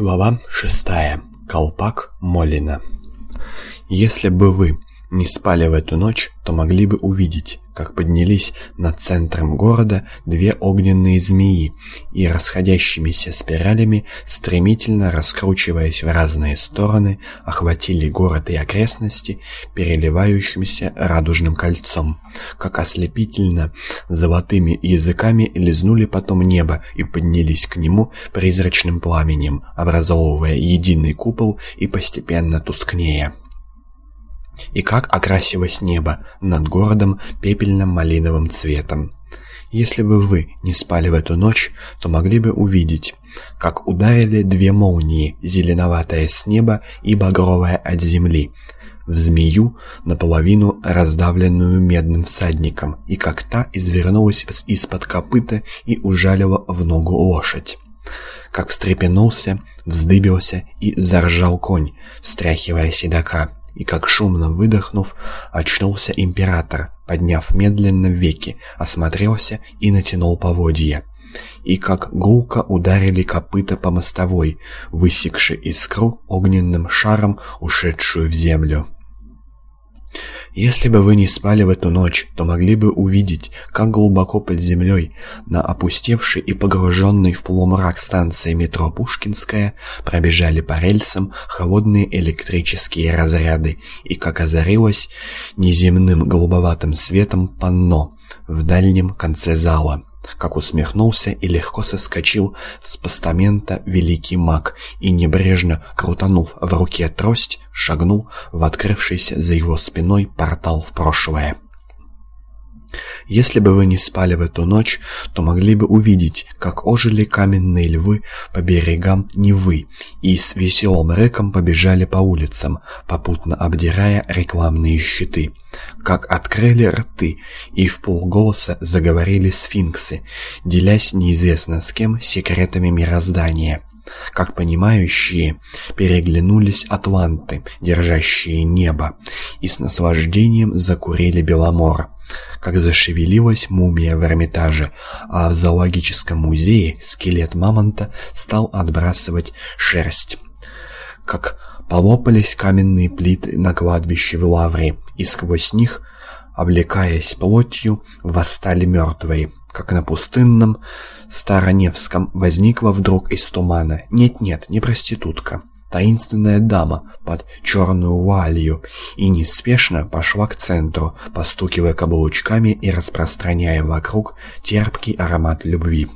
Глава шестая. Колпак Молина. Если бы вы не спали в эту ночь, то могли бы увидеть, как поднялись над центром города две огненные змеи и расходящимися спиралями, стремительно раскручиваясь в разные стороны, охватили город и окрестности переливающимся радужным кольцом, как ослепительно золотыми языками лизнули потом небо и поднялись к нему призрачным пламенем, образовывая единый купол и постепенно тускнея и как окрасилось небо над городом пепельным малиновым цветом. Если бы вы не спали в эту ночь, то могли бы увидеть, как ударили две молнии, зеленоватая с неба и багровая от земли, в змею, наполовину раздавленную медным всадником, и как та извернулась из-под копыта и ужалила в ногу лошадь. Как встрепенулся, вздыбился и заржал конь, встряхивая седока и как шумно выдохнув, очнулся император, подняв медленно веки, осмотрелся и натянул поводья. И как гулко ударили копыта по мостовой, высекши искру огненным шаром, ушедшую в землю. Если бы вы не спали в эту ночь, то могли бы увидеть, как глубоко под землей, на опустевшей и погруженной в полумрак станции метро Пушкинская, пробежали по рельсам холодные электрические разряды, и как озарилось неземным голубоватым светом панно в дальнем конце зала как усмехнулся и легко соскочил с постамента великий маг и, небрежно крутанув в руке трость, шагнул в открывшийся за его спиной портал в прошлое. Если бы вы не спали в эту ночь, то могли бы увидеть, как ожили каменные львы по берегам Невы и с веселым рыком побежали по улицам, попутно обдирая рекламные щиты. Как открыли рты и в полголоса заговорили сфинксы, делясь неизвестно с кем секретами мироздания. Как понимающие, переглянулись атланты, держащие небо, и с наслаждением закурили Беломор как зашевелилась мумия в Эрмитаже, а в зоологическом музее скелет мамонта стал отбрасывать шерсть. Как полопались каменные плиты на кладбище в Лавре, и сквозь них, облекаясь плотью, восстали мертвые, как на пустынном Староневском возникла вдруг из тумана. Нет-нет, не проститутка, таинственная дама под черную вуалью и неспешно пошла к центру, постукивая каблучками и распространяя вокруг терпкий аромат любви.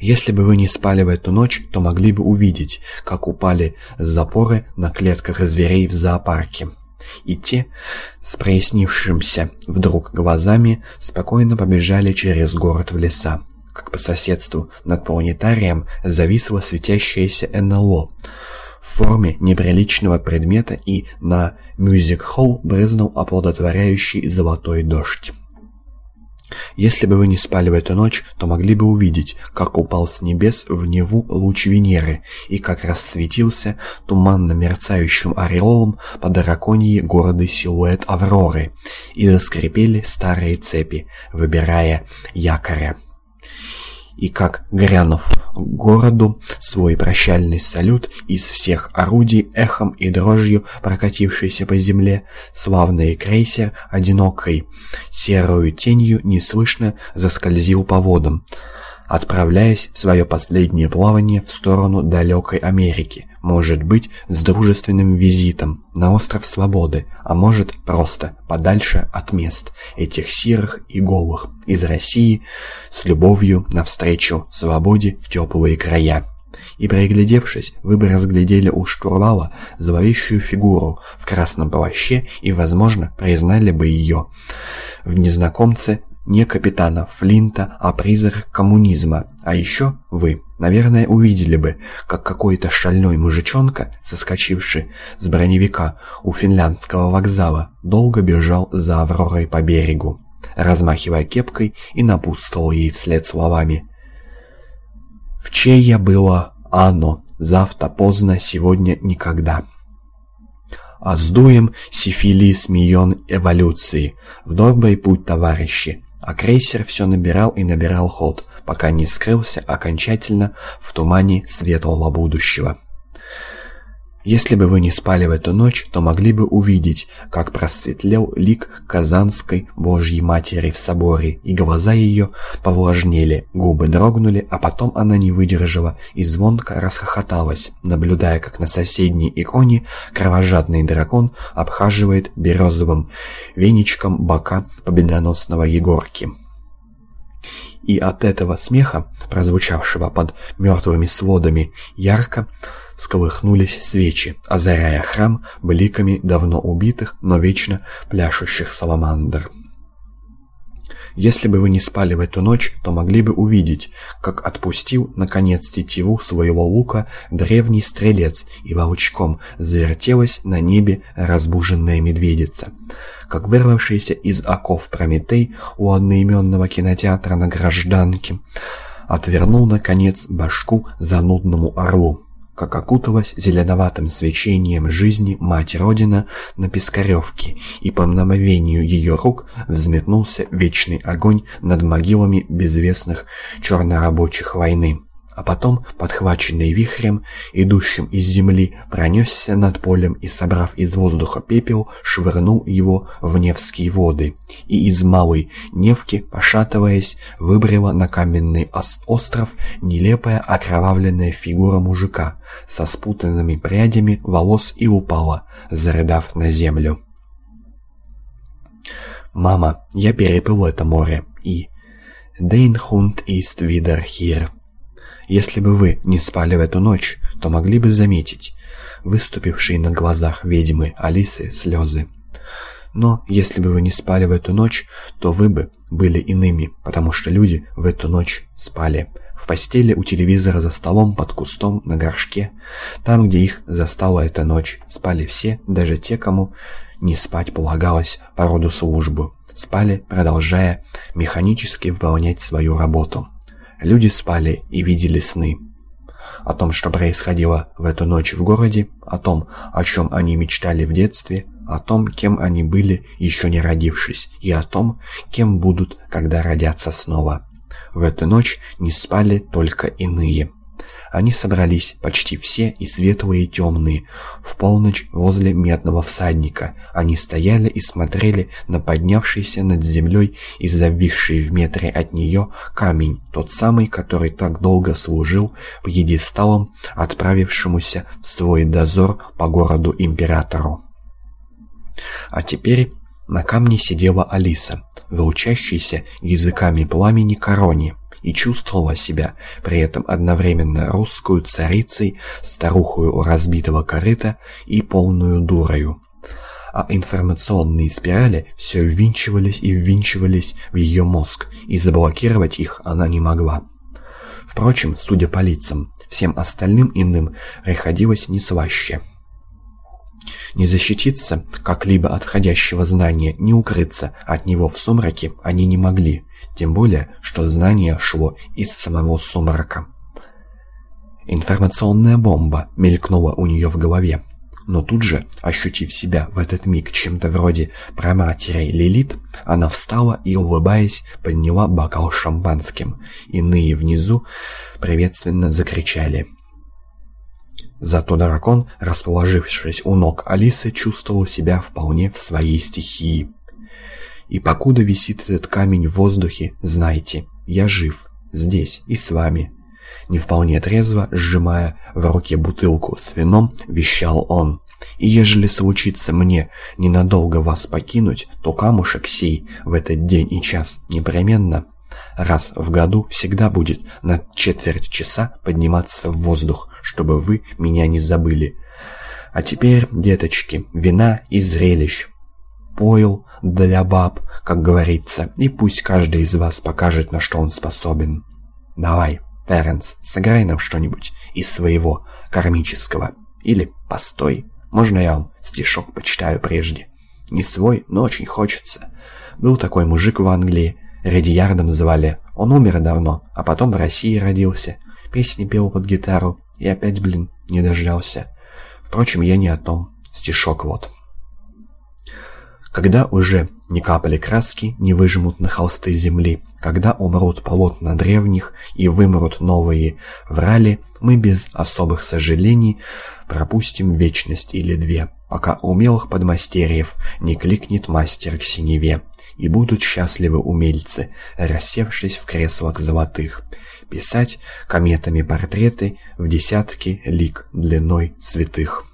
Если бы вы не спали в эту ночь, то могли бы увидеть, как упали запоры на клетках зверей в зоопарке. И те, с прояснившимся вдруг глазами, спокойно побежали через город в леса как по соседству над планетарием зависло светящееся НЛО в форме неприличного предмета и на мюзик-холл брызнул оплодотворяющий золотой дождь. Если бы вы не спали в эту ночь, то могли бы увидеть, как упал с небес в Неву луч Венеры и как расцветился туманно мерцающим ореолом по драконьи города силуэт Авроры, и заскрипели старые цепи, выбирая якоря и как, грянув городу свой прощальный салют из всех орудий эхом и дрожью прокатившийся по земле, славный крейсер одинокой серую тенью неслышно заскользил по водам, отправляясь в свое последнее плавание в сторону далекой Америки, может быть, с дружественным визитом на остров Свободы, а может, просто подальше от мест этих серых и голых, из России, с любовью навстречу свободе в теплые края. И приглядевшись, вы бы разглядели у штурвала зловещую фигуру в красном плаще и, возможно, признали бы ее в незнакомце не капитана Флинта, а призрак коммунизма. А еще вы, наверное, увидели бы, как какой-то шальной мужичонка, соскочивший с броневика у финляндского вокзала, долго бежал за Авророй по берегу, размахивая кепкой и напутствовал ей вслед словами «В чей я было оно, завтра поздно, сегодня никогда». А сдуем сифилис миллион эволюции. В добрый путь, товарищи. А крейсер все набирал и набирал ход, пока не скрылся окончательно в тумане светлого будущего. Если бы вы не спали в эту ночь, то могли бы увидеть, как просветлел лик Казанской Божьей Матери в соборе, и глаза ее повлажнели, губы дрогнули, а потом она не выдержала и звонко расхохоталась, наблюдая, как на соседней иконе кровожадный дракон обхаживает березовым веничком бока победоносного Егорки. И от этого смеха, прозвучавшего под мертвыми сводами, ярко сколыхнулись свечи, озаряя храм бликами давно убитых, но вечно пляшущих саламандр. Если бы вы не спали в эту ночь, то могли бы увидеть, как отпустил, наконец, тетиву своего лука древний стрелец, и волчком завертелась на небе разбуженная медведица. Как вырвавшийся из оков Прометей у одноименного кинотеатра на Гражданке, отвернул, наконец, башку занудному орлу как окуталась зеленоватым свечением жизни мать Родина на Пискаревке, и по мгновению ее рук взметнулся вечный огонь над могилами безвестных чернорабочих войны а потом, подхваченный вихрем, идущим из земли, пронесся над полем и, собрав из воздуха пепел, швырнул его в Невские воды, и из малой Невки, пошатываясь, выбрела на каменный остров нелепая окровавленная фигура мужика со спутанными прядями волос и упала, зарыдав на землю. «Мама, я переплыл это море, и...» «Дейн хунд ист видер хир», если бы вы не спали в эту ночь, то могли бы заметить выступившие на глазах ведьмы Алисы слезы. Но если бы вы не спали в эту ночь, то вы бы были иными, потому что люди в эту ночь спали. В постели, у телевизора, за столом, под кустом, на горшке. Там, где их застала эта ночь, спали все, даже те, кому не спать полагалось по роду службы. Спали, продолжая механически выполнять свою работу. Люди спали и видели сны. О том, что происходило в эту ночь в городе, о том, о чем они мечтали в детстве, о том, кем они были, еще не родившись, и о том, кем будут, когда родятся снова. В эту ночь не спали только иные. Они собрались почти все и светлые и темные. В полночь возле медного всадника они стояли и смотрели на поднявшийся над землей и зависший в метре от нее камень, тот самый, который так долго служил пьедесталом, отправившемуся в свой дозор по городу императору. А теперь на камне сидела Алиса, волчащейся языками пламени короне и чувствовала себя при этом одновременно русскую царицей, старухою у разбитого корыта и полную дурою. А информационные спирали все ввинчивались и ввинчивались в ее мозг, и заблокировать их она не могла. Впрочем, судя по лицам, всем остальным иным приходилось не слаще. Не защититься как-либо от входящего знания, не укрыться от него в сумраке они не могли. Тем более, что знание шло из самого сумрака. Информационная бомба мелькнула у нее в голове. Но тут же, ощутив себя в этот миг чем-то вроде проматери Лилит, она встала и, улыбаясь, подняла бокал шампанским. Иные внизу приветственно закричали. Зато дракон, расположившись у ног Алисы, чувствовал себя вполне в своей стихии. И покуда висит этот камень в воздухе, знайте, я жив, здесь и с вами. Не вполне трезво, сжимая в руке бутылку с вином, вещал он. И ежели случится мне ненадолго вас покинуть, то камушек сей в этот день и час непременно раз в году всегда будет на четверть часа подниматься в воздух, чтобы вы меня не забыли. А теперь, деточки, вина и зрелищ поил для баб, как говорится, и пусть каждый из вас покажет, на что он способен. Давай, Ференс, сыграй нам что-нибудь из своего кармического. Или постой, можно я вам стишок почитаю прежде? Не свой, но очень хочется. Был такой мужик в Англии, Редиярдом звали. Он умер давно, а потом в России родился. Песни пел под гитару, и опять, блин, не дождался. Впрочем, я не о том. Стишок вот. Когда уже ни капли краски не выжмут на холсты земли. Когда умрут полотна древних и вымрут новые врали, мы без особых сожалений пропустим вечность или две, пока умелых подмастерьев не кликнет мастер к синеве. И будут счастливы умельцы, рассевшись в креслах золотых, писать кометами портреты в десятки лик длиной святых.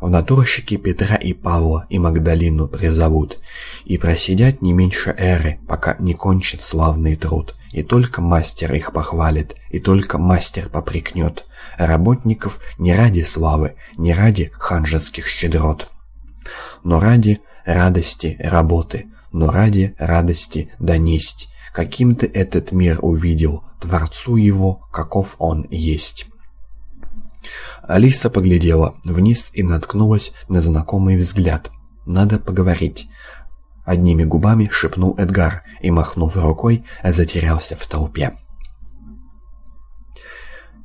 В натурщики Петра и Павла и Магдалину призовут, и просидят не меньше эры, пока не кончит славный труд. И только мастер их похвалит, и только мастер попрекнет. Работников не ради славы, не ради ханжеских щедрот, но ради радости работы, но ради радости донесть, каким ты этот мир увидел, Творцу его, каков он есть. Алиса поглядела вниз и наткнулась на знакомый взгляд. «Надо поговорить». Одними губами шепнул Эдгар и, махнув рукой, затерялся в толпе.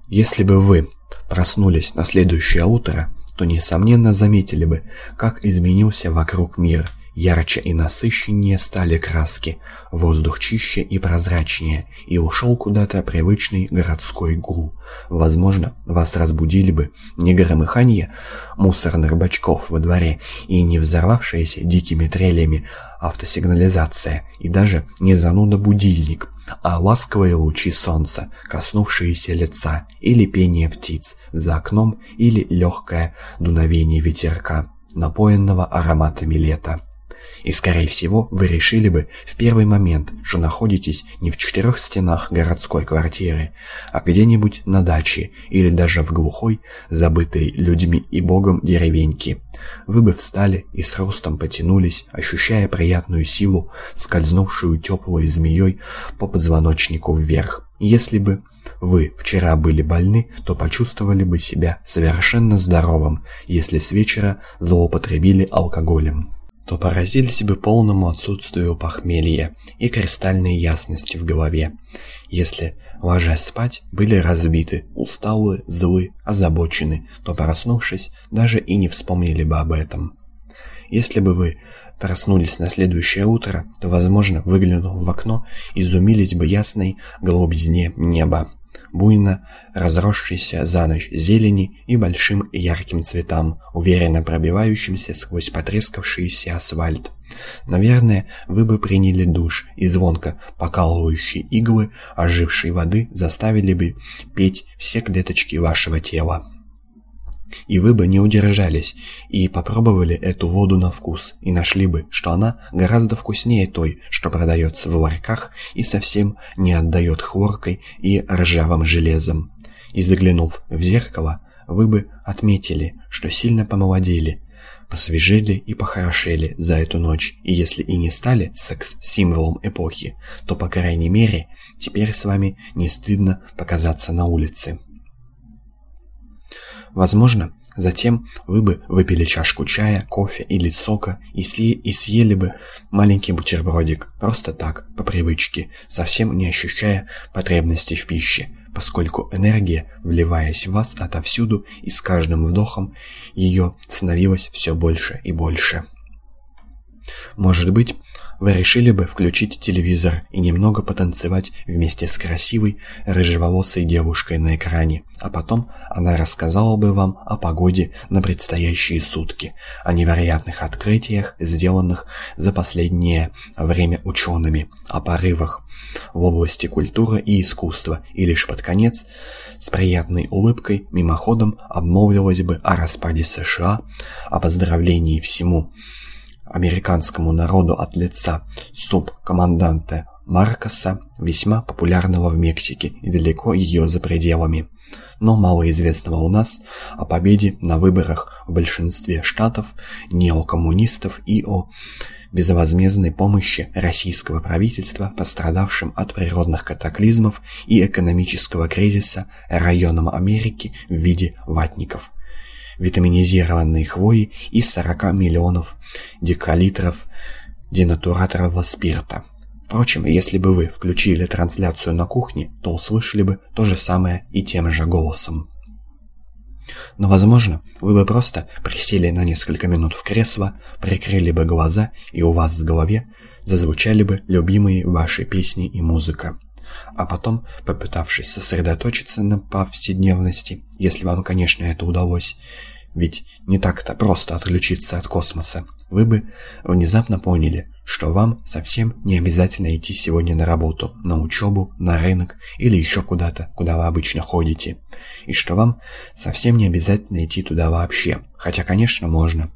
«Если бы вы проснулись на следующее утро, то, несомненно, заметили бы, как изменился вокруг мир – Ярче и насыщеннее стали краски, воздух чище и прозрачнее, и ушел куда-то привычный городской гул. Возможно, вас разбудили бы не громыханье мусорных бачков во дворе и не взорвавшаяся дикими трелями автосигнализация, и даже не зануда-будильник, а ласковые лучи солнца, коснувшиеся лица, или пение птиц за окном, или легкое дуновение ветерка, напоенного ароматами лета. И, скорее всего, вы решили бы в первый момент, что находитесь не в четырех стенах городской квартиры, а где-нибудь на даче или даже в глухой, забытой людьми и богом деревеньке. Вы бы встали и с ростом потянулись, ощущая приятную силу, скользнувшую теплой змеей по позвоночнику вверх. Если бы вы вчера были больны, то почувствовали бы себя совершенно здоровым, если с вечера злоупотребили алкоголем то поразились бы полному отсутствию похмелья и кристальной ясности в голове, если, ложась спать, были разбиты, усталые, злы, озабочены, то, проснувшись, даже и не вспомнили бы об этом. Если бы вы проснулись на следующее утро, то, возможно, выглянув в окно, изумились бы ясной голубизне неба буйно разросшейся за ночь зелени и большим ярким цветам, уверенно пробивающимся сквозь потрескавшийся асфальт. Наверное, вы бы приняли душ, и звонко покалывающие иглы ожившей воды заставили бы петь все клеточки вашего тела. И вы бы не удержались и попробовали эту воду на вкус, и нашли бы, что она гораздо вкуснее той, что продается в ларьках и совсем не отдает хлоркой и ржавым железом. И заглянув в зеркало, вы бы отметили, что сильно помолодели, посвежели и похорошели за эту ночь, и если и не стали секс-символом эпохи, то, по крайней мере, теперь с вами не стыдно показаться на улице. Возможно, затем вы бы выпили чашку чая, кофе или сока и, сли и съели бы маленький бутербродик, просто так, по привычке, совсем не ощущая потребности в пище, поскольку энергия, вливаясь в вас отовсюду и с каждым вдохом, ее становилось все больше и больше. Может быть, вы решили бы включить телевизор и немного потанцевать вместе с красивой, рыжеволосой девушкой на экране, а потом она рассказала бы вам о погоде на предстоящие сутки, о невероятных открытиях, сделанных за последнее время учеными, о порывах в области культуры и искусства, и лишь под конец с приятной улыбкой мимоходом обмолвилась бы о распаде США, о поздравлении всему американскому народу от лица субкоманданта Маркоса, весьма популярного в Мексике и далеко ее за пределами, но малоизвестного у нас о победе на выборах в большинстве штатов неокоммунистов и о безвозмездной помощи российского правительства пострадавшим от природных катаклизмов и экономического кризиса районам Америки в виде ватников витаминизированной хвои и 40 миллионов декалитров денатураторного спирта. Впрочем, если бы вы включили трансляцию на кухне, то услышали бы то же самое и тем же голосом. Но, возможно, вы бы просто присели на несколько минут в кресло, прикрыли бы глаза, и у вас в голове зазвучали бы любимые ваши песни и музыка. А потом, попытавшись сосредоточиться на повседневности, если вам, конечно, это удалось, ведь не так-то просто отключиться от космоса, вы бы внезапно поняли, что вам совсем не обязательно идти сегодня на работу, на учебу, на рынок или еще куда-то, куда вы обычно ходите. И что вам совсем не обязательно идти туда вообще, хотя, конечно, можно.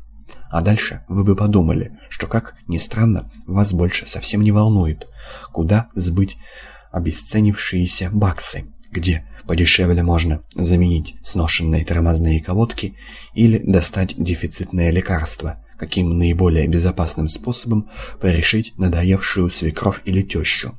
А дальше вы бы подумали, что, как ни странно, вас больше совсем не волнует, куда сбыть обесценившиеся баксы, где подешевле можно заменить сношенные тормозные колодки или достать дефицитное лекарство – каким наиболее безопасным способом порешить надоевшую свекровь или тещу.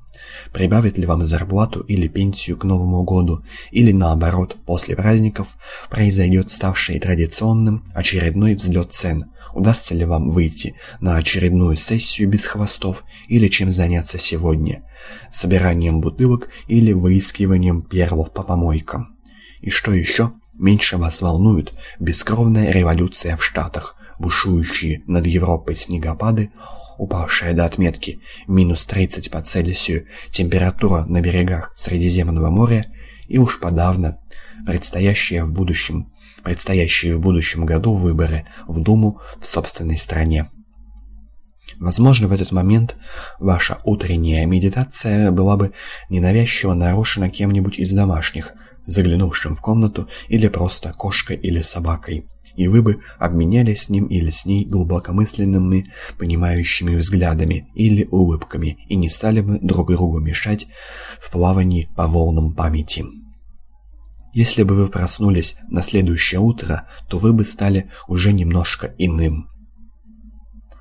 Прибавит ли вам зарплату или пенсию к Новому году, или наоборот, после праздников произойдет ставший традиционным очередной взлет цен. Удастся ли вам выйти на очередную сессию без хвостов, или чем заняться сегодня? Собиранием бутылок или выискиванием первых по помойкам? И что еще? Меньше вас волнует бескровная революция в Штатах, бушующие над Европой снегопады, упавшая до отметки минус 30 по Цельсию температура на берегах Средиземного моря и уж подавно предстоящие в будущем, предстоящие в будущем году выборы в Думу в собственной стране. Возможно, в этот момент ваша утренняя медитация была бы ненавязчиво нарушена кем-нибудь из домашних, заглянувшим в комнату или просто кошкой или собакой и вы бы обменялись с ним или с ней глубокомысленными, понимающими взглядами или улыбками и не стали бы друг другу мешать в плавании по волнам памяти. Если бы вы проснулись на следующее утро, то вы бы стали уже немножко иным.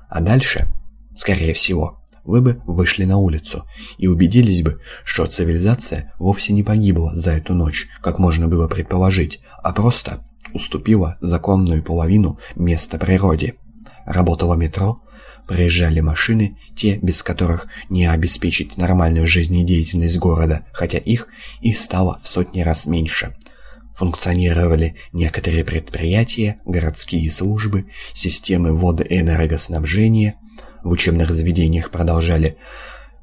А дальше, скорее всего, вы бы вышли на улицу и убедились бы, что цивилизация вовсе не погибла за эту ночь, как можно было предположить, а просто уступила законную половину места природе. Работало метро, проезжали машины, те, без которых не обеспечить нормальную жизнедеятельность города, хотя их и стало в сотни раз меньше. Функционировали некоторые предприятия, городские службы, системы водоэнергоснабжения. В учебных заведениях продолжали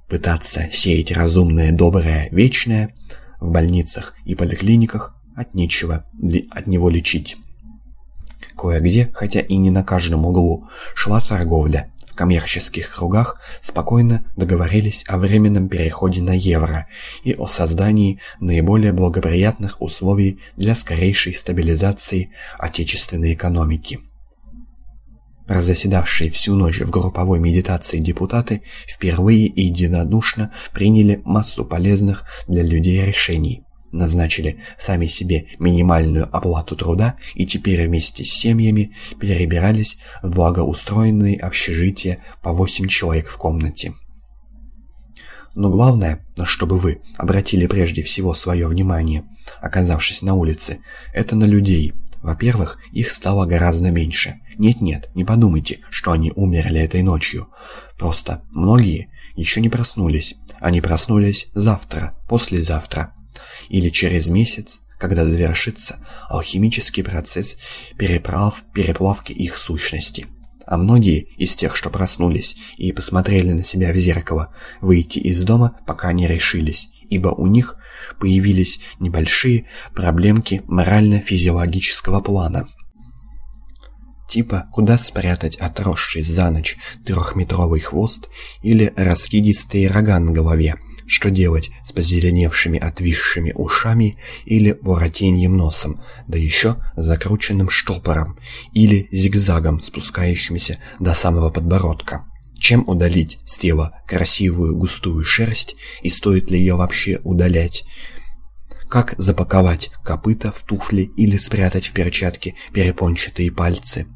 пытаться сеять разумное, доброе, вечное. В больницах и поликлиниках от нечего от него лечить. Кое-где, хотя и не на каждом углу, шла торговля. Коммерческих кругах спокойно договорились о временном переходе на евро и о создании наиболее благоприятных условий для скорейшей стабилизации отечественной экономики. Разоседавшие всю ночь в групповой медитации депутаты впервые единодушно приняли массу полезных для людей решений назначили сами себе минимальную оплату труда и теперь вместе с семьями перебирались в благоустроенные общежития по 8 человек в комнате. Но главное, на что бы вы обратили прежде всего свое внимание, оказавшись на улице, это на людей. Во-первых, их стало гораздо меньше. Нет-нет, не подумайте, что они умерли этой ночью. Просто многие еще не проснулись. Они проснулись завтра, послезавтра или через месяц, когда завершится алхимический процесс переправ, переплавки их сущности. А многие из тех, что проснулись и посмотрели на себя в зеркало, выйти из дома пока не решились, ибо у них появились небольшие проблемки морально-физиологического плана. Типа, куда спрятать отросший за ночь трехметровый хвост или раскидистые рога на голове, что делать с позеленевшими отвисшими ушами или воротеньем носом, да еще закрученным штопором или зигзагом, спускающимся до самого подбородка. Чем удалить с тела красивую густую шерсть и стоит ли ее вообще удалять? Как запаковать копыта в туфли или спрятать в перчатки перепончатые пальцы?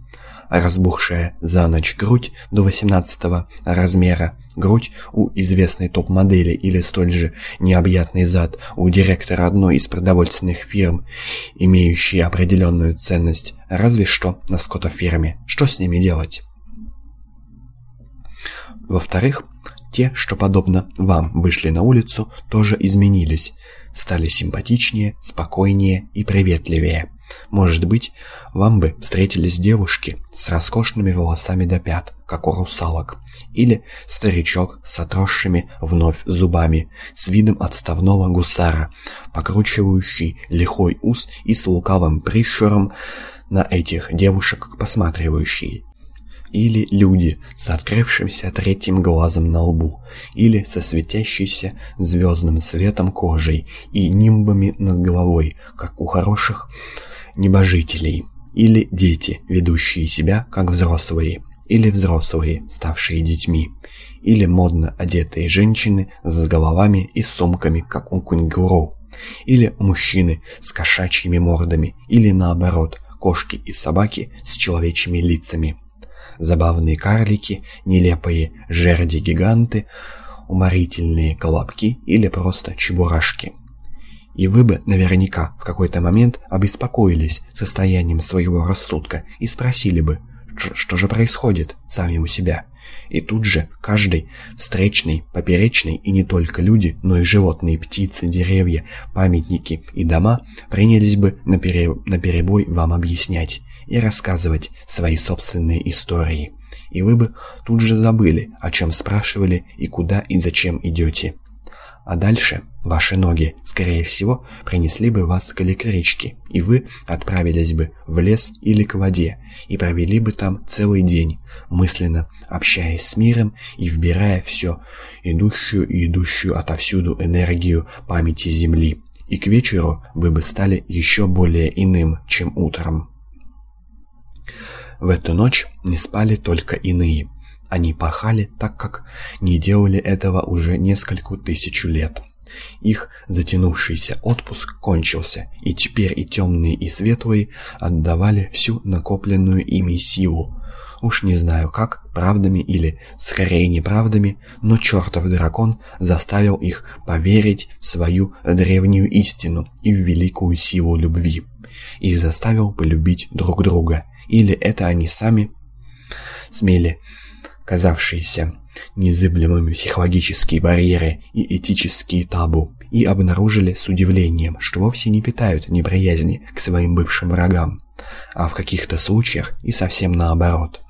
Разбухшая за ночь грудь до 18 размера, грудь у известной топ-модели или столь же необъятный зад у директора одной из продовольственных фирм, имеющие определенную ценность, разве что на скотоферме. Что с ними делать? Во-вторых, те, что подобно вам вышли на улицу, тоже изменились, стали симпатичнее, спокойнее и приветливее. Может быть, вам бы встретились девушки с роскошными волосами до пят, как у русалок, или старичок с отросшими вновь зубами, с видом отставного гусара, покручивающий лихой ус и с лукавым прищуром на этих девушек посматривающий. Или люди с открывшимся третьим глазом на лбу, или со светящейся звездным светом кожей и нимбами над головой, как у хороших небожителей, или дети, ведущие себя как взрослые, или взрослые, ставшие детьми, или модно одетые женщины с головами и сумками, как у кунгуру, или мужчины с кошачьими мордами, или наоборот, кошки и собаки с человечьими лицами. Забавные карлики, нелепые жерди-гиганты, уморительные колобки или просто чебурашки. И вы бы наверняка в какой-то момент обеспокоились состоянием своего рассудка и спросили бы, что же происходит сами у себя. И тут же каждый встречный, поперечный и не только люди, но и животные, птицы, деревья, памятники и дома принялись бы на наперебой вам объяснять и рассказывать свои собственные истории. И вы бы тут же забыли, о чем спрашивали и куда и зачем идете. А дальше ваши ноги, скорее всего, принесли бы вас к электричке, и вы отправились бы в лес или к воде, и провели бы там целый день, мысленно общаясь с миром и вбирая все идущую и идущую отовсюду энергию памяти Земли. И к вечеру вы бы стали еще более иным, чем утром. В эту ночь не спали только иные – они пахали так, как не делали этого уже несколько тысячу лет. Их затянувшийся отпуск кончился, и теперь и темные, и светлые отдавали всю накопленную ими силу. Уж не знаю как, правдами или скорее неправдами, но чертов дракон заставил их поверить в свою древнюю истину и в великую силу любви. И заставил полюбить друг друга. Или это они сами смели казавшиеся незыблемыми психологические барьеры и этические табу, и обнаружили с удивлением, что вовсе не питают неприязни к своим бывшим врагам, а в каких-то случаях и совсем наоборот.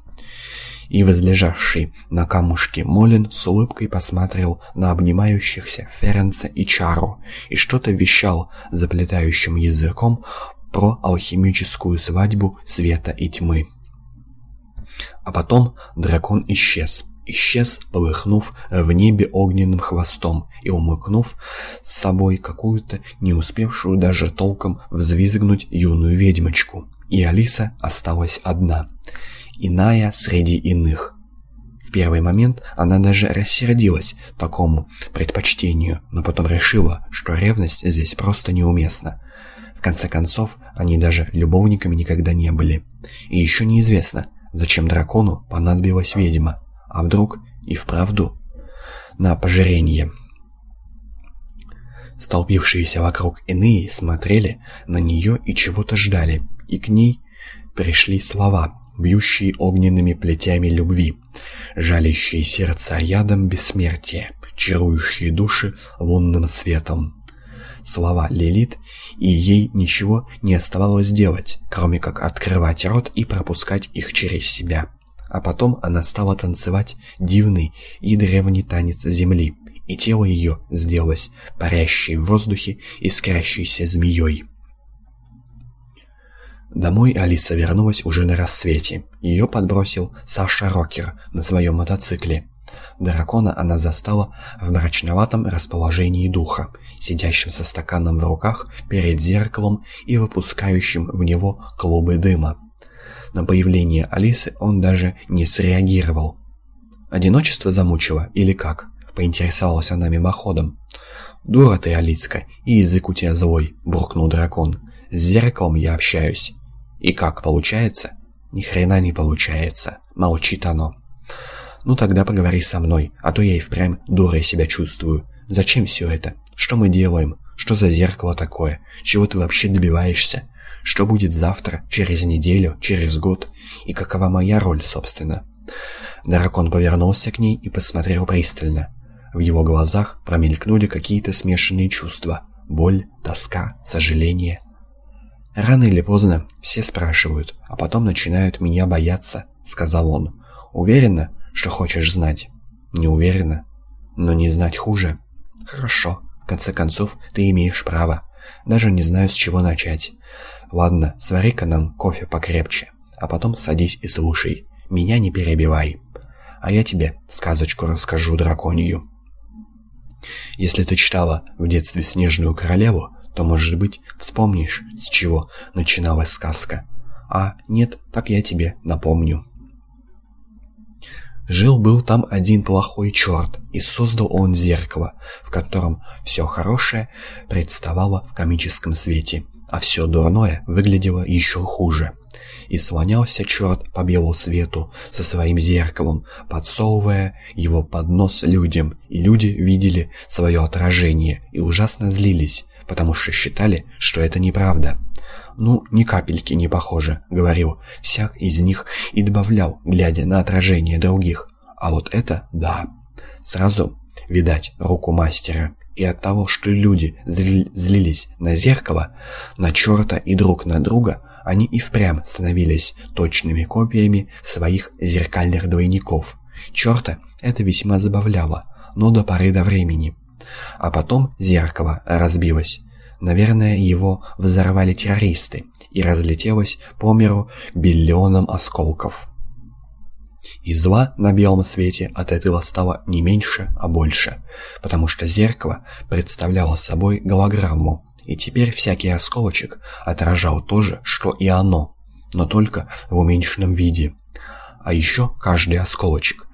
И возлежавший на камушке Молин с улыбкой посмотрел на обнимающихся Ференца и Чару и что-то вещал заплетающим языком про алхимическую свадьбу света и тьмы. А потом дракон исчез. Исчез, полыхнув в небе огненным хвостом и умыкнув с собой какую-то не успевшую даже толком взвизгнуть юную ведьмочку. И Алиса осталась одна, иная среди иных. В первый момент она даже рассердилась такому предпочтению, но потом решила, что ревность здесь просто неуместна. В конце концов, они даже любовниками никогда не были. И еще неизвестно, Зачем дракону понадобилась ведьма? А вдруг и вправду на пожирение? Столпившиеся вокруг иные смотрели на нее и чего-то ждали, и к ней пришли слова, бьющие огненными плетями любви, жалящие сердца ядом бессмертия, чарующие души лунным светом слова Лилит, и ей ничего не оставалось делать, кроме как открывать рот и пропускать их через себя. А потом она стала танцевать дивный и древний танец земли, и тело ее сделалось парящей в воздухе искрящейся змеей. Домой Алиса вернулась уже на рассвете. Ее подбросил Саша Рокер на своем мотоцикле. Дракона она застала в мрачноватом расположении духа, сидящим со стаканом в руках перед зеркалом и выпускающим в него клубы дыма. На появление Алисы он даже не среагировал. «Одиночество замучило или как?» — поинтересовалась она мимоходом. «Дура ты, Алицка, и язык у тебя злой», — буркнул дракон. «С зеркалом я общаюсь». «И как, получается?» «Ни хрена не получается», — молчит оно. «Ну тогда поговори со мной, а то я и впрямь дурой себя чувствую. Зачем все это? Что мы делаем? Что за зеркало такое? Чего ты вообще добиваешься? Что будет завтра, через неделю, через год? И какова моя роль, собственно?» Дракон повернулся к ней и посмотрел пристально. В его глазах промелькнули какие-то смешанные чувства. Боль, тоска, сожаление. «Рано или поздно все спрашивают, а потом начинают меня бояться», — сказал он. «Уверена, что хочешь знать?» «Не уверена. Но не знать хуже». «Хорошо. В конце концов, ты имеешь право. Даже не знаю, с чего начать. Ладно, свари-ка нам кофе покрепче, а потом садись и слушай. Меня не перебивай. А я тебе сказочку расскажу драконию». Если ты читала в детстве «Снежную королеву», то, может быть, вспомнишь, с чего начиналась сказка. А нет, так я тебе напомню. Жил-был там один плохой черт, и создал он зеркало, в котором все хорошее представало в комическом свете, а все дурное выглядело еще хуже. И слонялся черт по белу свету со своим зеркалом, подсовывая его под нос людям, и люди видели свое отражение и ужасно злились, потому что считали, что это неправда. «Ну, ни капельки не похоже», — говорил всяк из них и добавлял, глядя на отражение других. «А вот это да». Сразу, видать, руку мастера. И от того, что люди зли злились на зеркало, на черта и друг на друга, они и впрямь становились точными копиями своих зеркальных двойников. Черта это весьма забавляло, но до поры до времени. А потом зеркало разбилось. Наверное, его взорвали террористы и разлетелось по миру биллионом осколков. И зла на белом свете от этого стало не меньше, а больше, потому что зеркало представляло собой голограмму, и теперь всякий осколочек отражал то же, что и оно, но только в уменьшенном виде. А еще каждый осколочек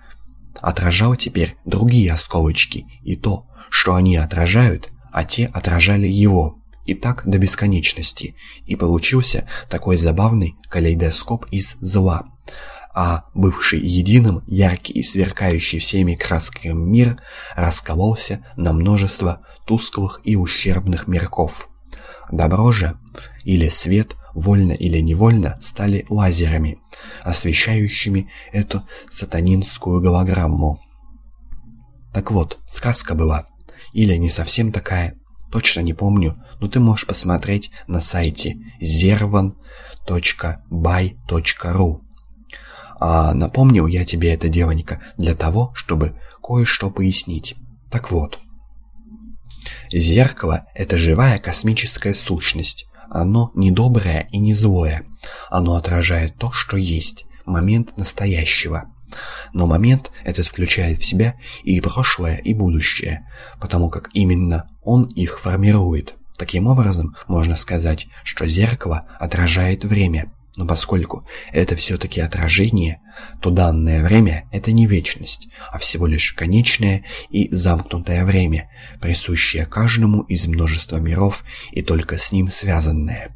отражал теперь другие осколочки, и то, что они отражают, а те отражали его. И так до бесконечности. И получился такой забавный калейдоскоп из зла. А бывший единым, яркий и сверкающий всеми красками мир раскололся на множество тусклых и ущербных мирков. Добро же, или свет, вольно или невольно, стали лазерами, освещающими эту сатанинскую голограмму. Так вот, сказка была. Или не совсем такая. Точно не помню, но ты можешь посмотреть на сайте zervan.by.ru. А напомнил я тебе это, девонька, для того, чтобы кое-что пояснить. Так вот. Зеркало — это живая космическая сущность. Оно не доброе и не злое. Оно отражает то, что есть, момент настоящего. Но момент этот включает в себя и прошлое, и будущее, потому как именно он их формирует. Таким образом, можно сказать, что зеркало отражает время. Но поскольку это все-таки отражение, то данное время – это не вечность, а всего лишь конечное и замкнутое время, присущее каждому из множества миров и только с ним связанное.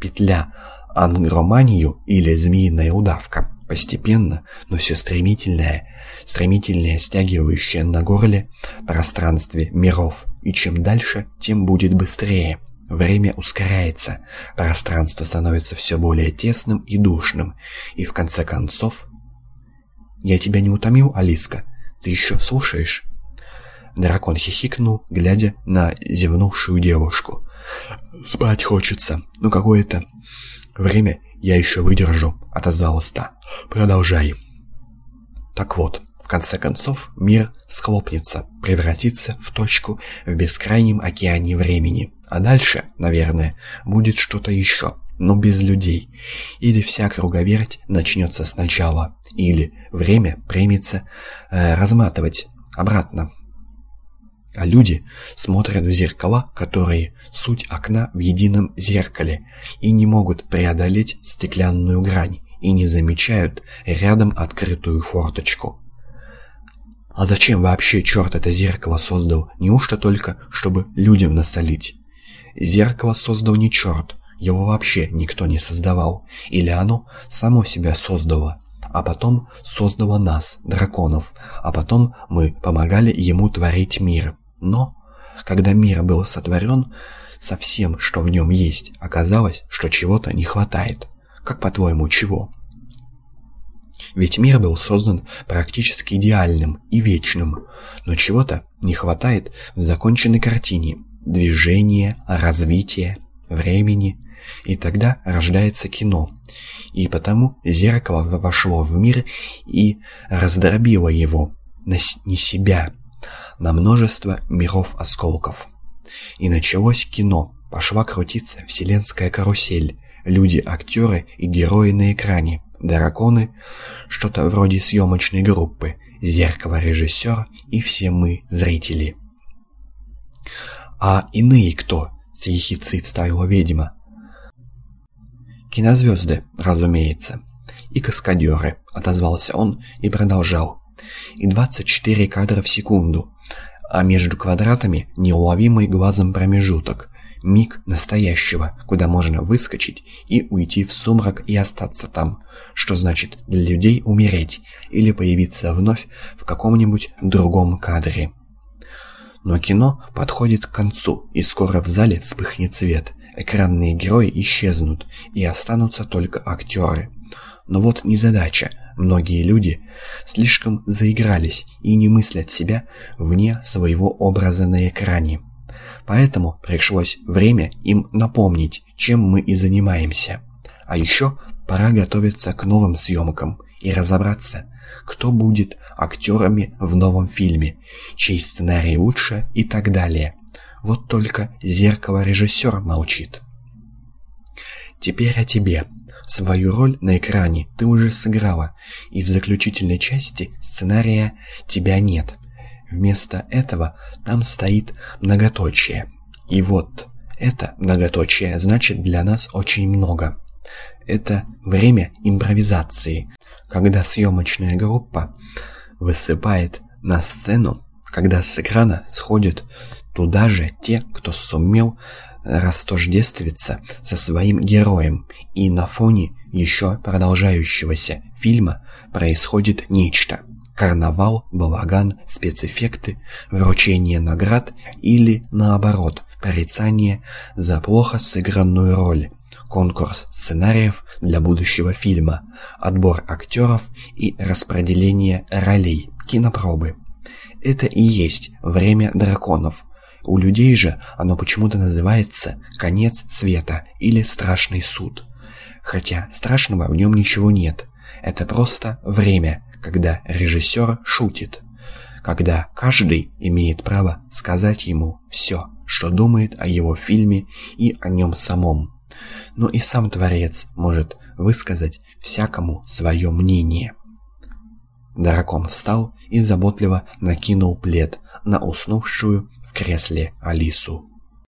Петля ангроманию или змеиная удавка Постепенно, но все стремительное, стремительнее стягивающее на горле пространстве миров. И чем дальше, тем будет быстрее. Время ускоряется, пространство становится все более тесным и душным. И в конце концов... «Я тебя не утомил, Алиска? Ты еще слушаешь?» Дракон хихикнул, глядя на зевнувшую девушку. «Спать хочется, но какое-то время я еще выдержу», — отозвалась та. Продолжай. Так вот, в конце концов, мир схлопнется, превратится в точку в бескрайнем океане времени. А дальше, наверное, будет что-то еще, но без людей. Или вся круговерть начнется сначала, или время примется э, разматывать обратно. А люди смотрят в зеркала, которые суть окна в едином зеркале, и не могут преодолеть стеклянную грань и не замечают рядом открытую форточку. А зачем вообще черт это зеркало создал? Неужто только, чтобы людям насолить? Зеркало создал не черт, его вообще никто не создавал. Или оно само себя создало, а потом создало нас, драконов, а потом мы помогали ему творить мир. Но, когда мир был сотворен, со всем, что в нем есть, оказалось, что чего-то не хватает. Как по-твоему, чего? Ведь мир был создан практически идеальным и вечным, но чего-то не хватает в законченной картине. Движения, развития, времени. И тогда рождается кино. И потому зеркало вошло в мир и раздробило его на не себя, на множество миров-осколков. И началось кино, пошла крутиться вселенская карусель, люди-актеры и герои на экране, драконы, что-то вроде съемочной группы, зеркало режиссер и все мы, зрители. «А иные кто?» — с ехицей вставила ведьма. «Кинозвезды, разумеется. И каскадеры», — отозвался он и продолжал. «И 24 кадра в секунду, а между квадратами неуловимый глазом промежуток, миг настоящего, куда можно выскочить и уйти в сумрак и остаться там, что значит для людей умереть или появиться вновь в каком-нибудь другом кадре. Но кино подходит к концу, и скоро в зале вспыхнет свет, экранные герои исчезнут, и останутся только актеры. Но вот незадача. Многие люди слишком заигрались и не мыслят себя вне своего образа на экране. Поэтому пришлось время им напомнить, чем мы и занимаемся. А еще пора готовиться к новым съемкам и разобраться, кто будет актерами в новом фильме, чей сценарий лучше и так далее. Вот только зеркало режиссер молчит. Теперь о тебе. Свою роль на экране ты уже сыграла, и в заключительной части сценария тебя нет. Вместо этого там стоит многоточие. И вот это многоточие значит для нас очень много. Это время импровизации, когда съемочная группа высыпает на сцену, когда с экрана сходят туда же те, кто сумел растождествиться со своим героем, и на фоне еще продолжающегося фильма происходит нечто. Карнавал, балаган, спецэффекты, вручение наград или, наоборот, порицание за плохо сыгранную роль, конкурс сценариев для будущего фильма, отбор актеров и распределение ролей, кинопробы. Это и есть время драконов. У людей же оно почему-то называется «конец света» или «страшный суд». Хотя страшного в нем ничего нет. Это просто время, когда режиссер шутит. Когда каждый имеет право сказать ему все, что думает о его фильме и о нем самом но и сам Творец может высказать всякому свое мнение. Дракон встал и заботливо накинул плед на уснувшую кресле Алису.